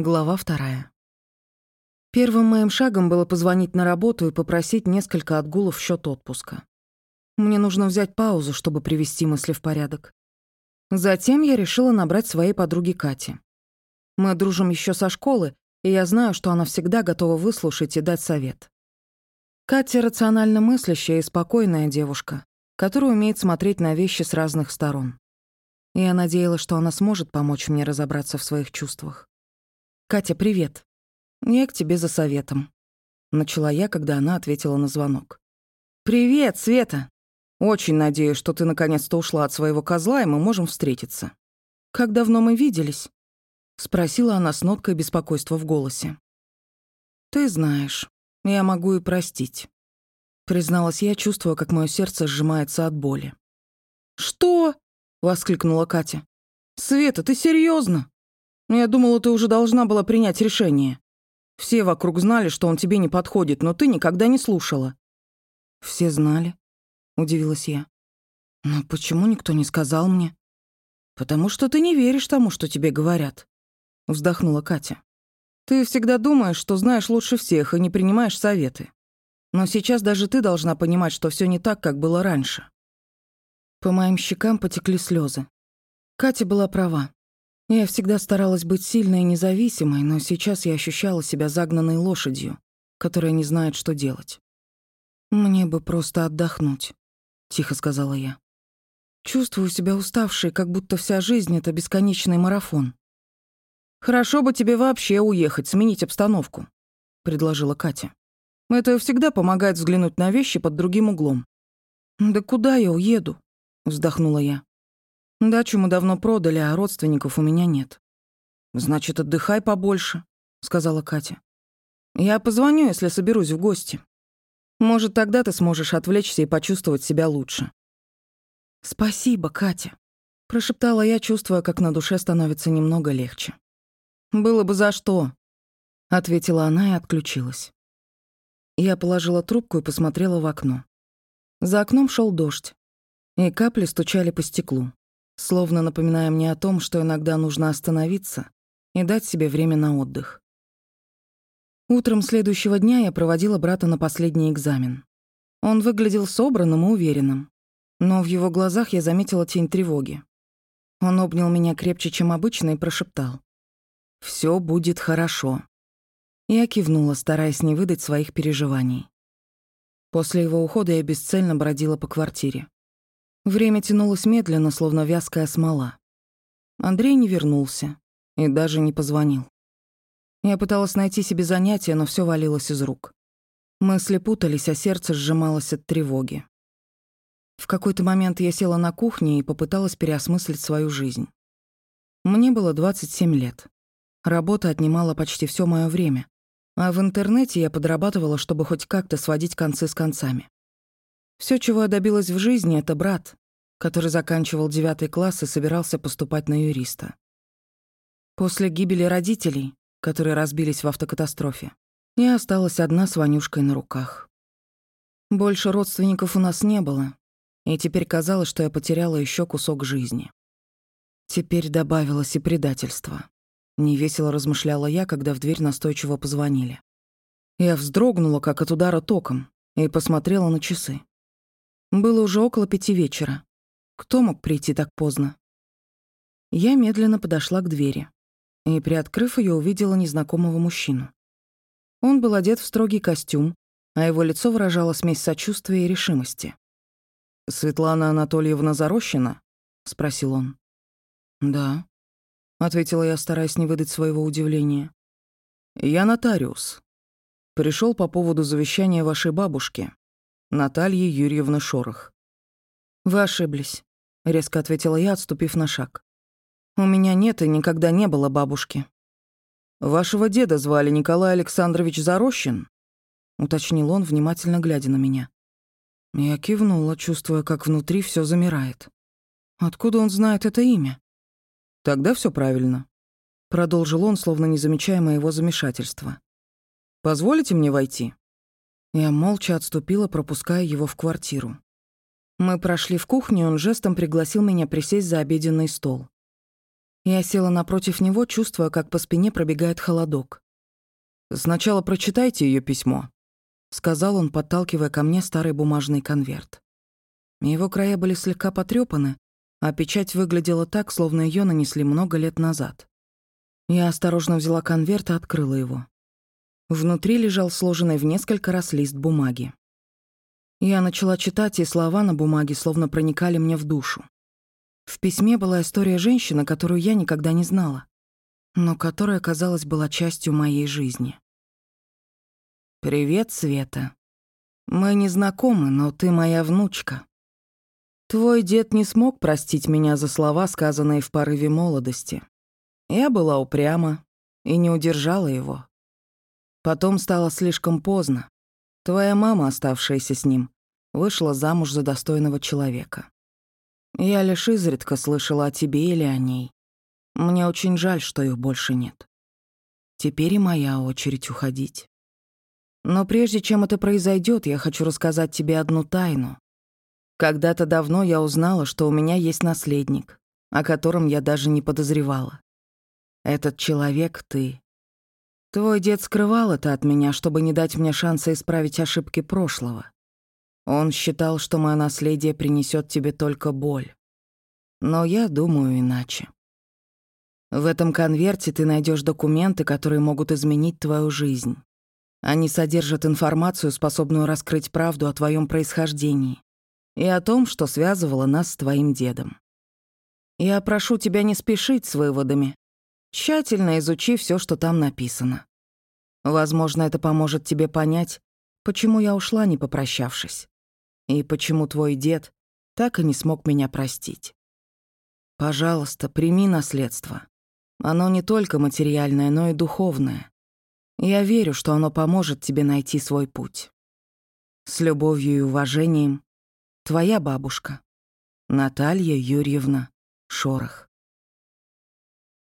Глава вторая. Первым моим шагом было позвонить на работу и попросить несколько отгулов в счет отпуска. Мне нужно взять паузу, чтобы привести мысли в порядок. Затем я решила набрать своей подруге Кате. Мы дружим еще со школы, и я знаю, что она всегда готова выслушать и дать совет. Катя рационально мыслящая и спокойная девушка, которая умеет смотреть на вещи с разных сторон. Я надеялась, что она сможет помочь мне разобраться в своих чувствах. «Катя, привет. Я к тебе за советом», — начала я, когда она ответила на звонок. «Привет, Света. Очень надеюсь, что ты наконец-то ушла от своего козла, и мы можем встретиться. Как давно мы виделись?» — спросила она с ноткой беспокойства в голосе. «Ты знаешь, я могу и простить», — призналась я, чувствуя, как мое сердце сжимается от боли. «Что?» — воскликнула Катя. «Света, ты серьезно? Я думала, ты уже должна была принять решение. Все вокруг знали, что он тебе не подходит, но ты никогда не слушала». «Все знали?» — удивилась я. «Но почему никто не сказал мне?» «Потому что ты не веришь тому, что тебе говорят», — вздохнула Катя. «Ты всегда думаешь, что знаешь лучше всех и не принимаешь советы. Но сейчас даже ты должна понимать, что все не так, как было раньше». По моим щекам потекли слезы. Катя была права. Я всегда старалась быть сильной и независимой, но сейчас я ощущала себя загнанной лошадью, которая не знает, что делать. «Мне бы просто отдохнуть», — тихо сказала я. «Чувствую себя уставшей, как будто вся жизнь — это бесконечный марафон». «Хорошо бы тебе вообще уехать, сменить обстановку», — предложила Катя. «Это всегда помогает взглянуть на вещи под другим углом». «Да куда я уеду?» — вздохнула я. Дачу мы давно продали, а родственников у меня нет. Значит, отдыхай побольше, сказала Катя. Я позвоню, если соберусь в гости. Может, тогда ты сможешь отвлечься и почувствовать себя лучше. Спасибо, Катя, прошептала я, чувствуя, как на душе становится немного легче. Было бы за что, ответила она и отключилась. Я положила трубку и посмотрела в окно. За окном шел дождь, и капли стучали по стеклу словно напоминая мне о том, что иногда нужно остановиться и дать себе время на отдых. Утром следующего дня я проводила брата на последний экзамен. Он выглядел собранным и уверенным, но в его глазах я заметила тень тревоги. Он обнял меня крепче, чем обычно, и прошептал. «Всё будет хорошо». Я кивнула, стараясь не выдать своих переживаний. После его ухода я бесцельно бродила по квартире. Время тянулось медленно, словно вязкая смола. Андрей не вернулся и даже не позвонил. Я пыталась найти себе занятие, но все валилось из рук. Мысли путались, а сердце сжималось от тревоги. В какой-то момент я села на кухне и попыталась переосмыслить свою жизнь. Мне было 27 лет. Работа отнимала почти все мое время, а в интернете я подрабатывала, чтобы хоть как-то сводить концы с концами. Все, чего я добилась в жизни, это брат, который заканчивал девятый класс и собирался поступать на юриста. После гибели родителей, которые разбились в автокатастрофе, я осталась одна с Ванюшкой на руках. Больше родственников у нас не было, и теперь казалось, что я потеряла еще кусок жизни. Теперь добавилось и предательство. Невесело размышляла я, когда в дверь настойчиво позвонили. Я вздрогнула, как от удара током, и посмотрела на часы. Было уже около пяти вечера. Кто мог прийти так поздно? Я медленно подошла к двери и, приоткрыв ее, увидела незнакомого мужчину. Он был одет в строгий костюм, а его лицо выражало смесь сочувствия и решимости. «Светлана Анатольевна Зарощина?» — спросил он. «Да», — ответила я, стараясь не выдать своего удивления. «Я нотариус. Пришел по поводу завещания вашей бабушки, Натальи Юрьевны Шорох. «Вы ошиблись», — резко ответила я, отступив на шаг. «У меня нет и никогда не было бабушки». «Вашего деда звали Николай Александрович Зарощин?» — уточнил он, внимательно глядя на меня. Я кивнула, чувствуя, как внутри все замирает. Откуда он знает это имя? Тогда все правильно. Продолжил он, словно не замечая моего замешательства. «Позволите мне войти?» Я молча отступила, пропуская его в квартиру. Мы прошли в кухню, и он жестом пригласил меня присесть за обеденный стол. Я села напротив него, чувствуя, как по спине пробегает холодок. «Сначала прочитайте ее письмо», — сказал он, подталкивая ко мне старый бумажный конверт. Его края были слегка потрёпаны, а печать выглядела так, словно ее нанесли много лет назад. Я осторожно взяла конверт и открыла его. Внутри лежал сложенный в несколько раз лист бумаги. Я начала читать, и слова на бумаге словно проникали мне в душу. В письме была история женщины, которую я никогда не знала, но которая, казалось, была частью моей жизни. «Привет, Света. Мы не знакомы, но ты моя внучка. Твой дед не смог простить меня за слова, сказанные в порыве молодости. Я была упряма и не удержала его. Потом стало слишком поздно. Твоя мама, оставшаяся с ним, вышла замуж за достойного человека. Я лишь изредка слышала о тебе или о ней. Мне очень жаль, что их больше нет. Теперь и моя очередь уходить. Но прежде чем это произойдет, я хочу рассказать тебе одну тайну. Когда-то давно я узнала, что у меня есть наследник, о котором я даже не подозревала. Этот человек — ты. Твой дед скрывал это от меня, чтобы не дать мне шанса исправить ошибки прошлого. Он считал, что мое наследие принесет тебе только боль. Но я думаю иначе. В этом конверте ты найдешь документы, которые могут изменить твою жизнь. Они содержат информацию, способную раскрыть правду о твоем происхождении и о том, что связывало нас с твоим дедом. Я прошу тебя не спешить с выводами. Тщательно изучи все, что там написано. Возможно, это поможет тебе понять, почему я ушла, не попрощавшись. И почему твой дед так и не смог меня простить? Пожалуйста, прими наследство. Оно не только материальное, но и духовное. Я верю, что оно поможет тебе найти свой путь. С любовью и уважением, твоя бабушка, Наталья Юрьевна Шорох.